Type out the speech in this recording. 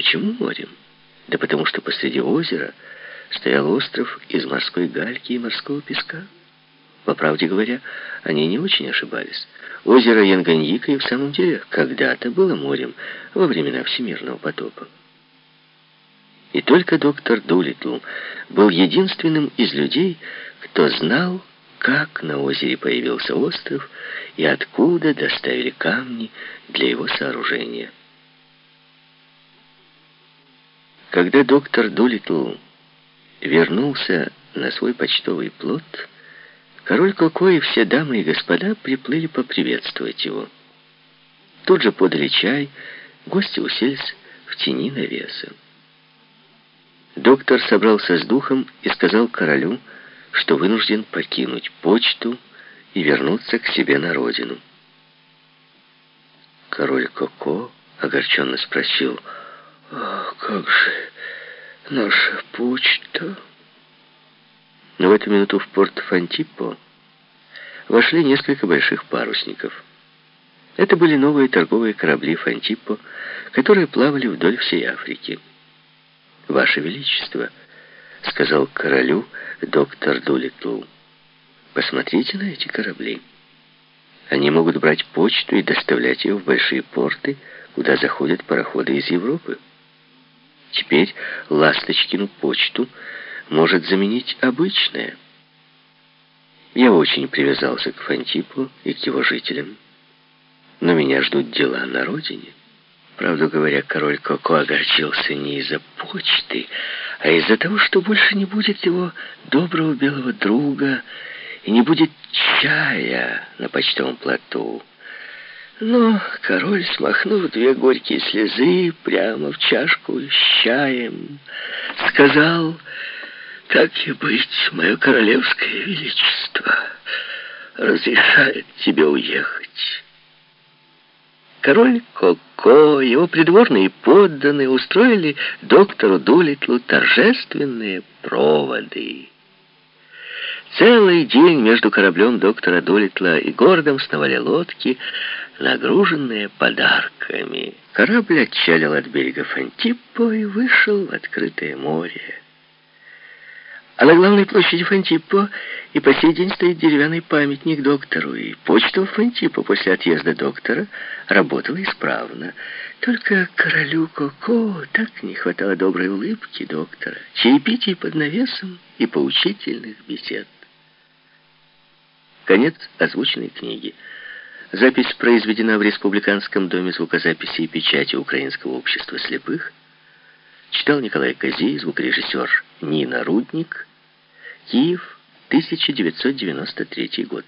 Почему морем? Да потому что посреди озера стоял остров из морской гальки и морского песка. По правде говоря, они не очень ошибались. Озеро Янганьика и в самом деле когда-то было морем во времена Всемирного потопа. И только доктор Дулитл был единственным из людей, кто знал, как на озере появился остров и откуда доставили камни для его сооружения. Когда доктор Дулитл вернулся на свой почтовый плот, король Коко и все дамы и господа приплыли поприветствовать его. Тут же подали чай, гости уселись в тени навеса. Доктор собрался с духом и сказал королю, что вынужден покинуть почту и вернуться к себе на родину. Король Коко огорченно спросил, «А как же наша почта?» Но в эту минуту в порт Фантипо вошли несколько больших парусников. Это были новые торговые корабли Фантипо, которые плавали вдоль всей Африки. «Ваше Величество», — сказал королю доктор Дулитл, — «посмотрите на эти корабли. Они могут брать почту и доставлять ее в большие порты, куда заходят пароходы из Европы. Теперь Ласточкину почту может заменить обычная. Я очень привязался к Фантипу и к его жителям, но меня ждут дела на родине». Правду говоря, король Коко огорчился не из-за почты, а из-за того, что больше не будет его доброго белого друга и не будет чая на почтовом плоту. Но король, смахнув две горькие слезы прямо в чашку с чаем, сказал, «Так и быть, мое королевское величество разрешает тебе уехать». Король Коко, его придворные подданные устроили доктору Дулитлу торжественные проводы. Целый день между кораблем доктора Дулитла и городом сновали лодки, нагруженные подарками. Корабль отчалил от берега Фантиппо и вышел в открытое море. А на главной площади Фантиппо и по сей день стоит деревянный памятник доктору, и почта Фантиппо после отъезда доктора работала исправно. Только королю Коко так не хватало доброй улыбки доктора, чаепитий под навесом и поучительных бесед. Конец озвученной книги. Запись произведена в Республиканском доме звукозаписи и печати Украинского общества слепых. Читал Николай Козей, звукорежиссер Нина Рудник – Киев, 1993 год.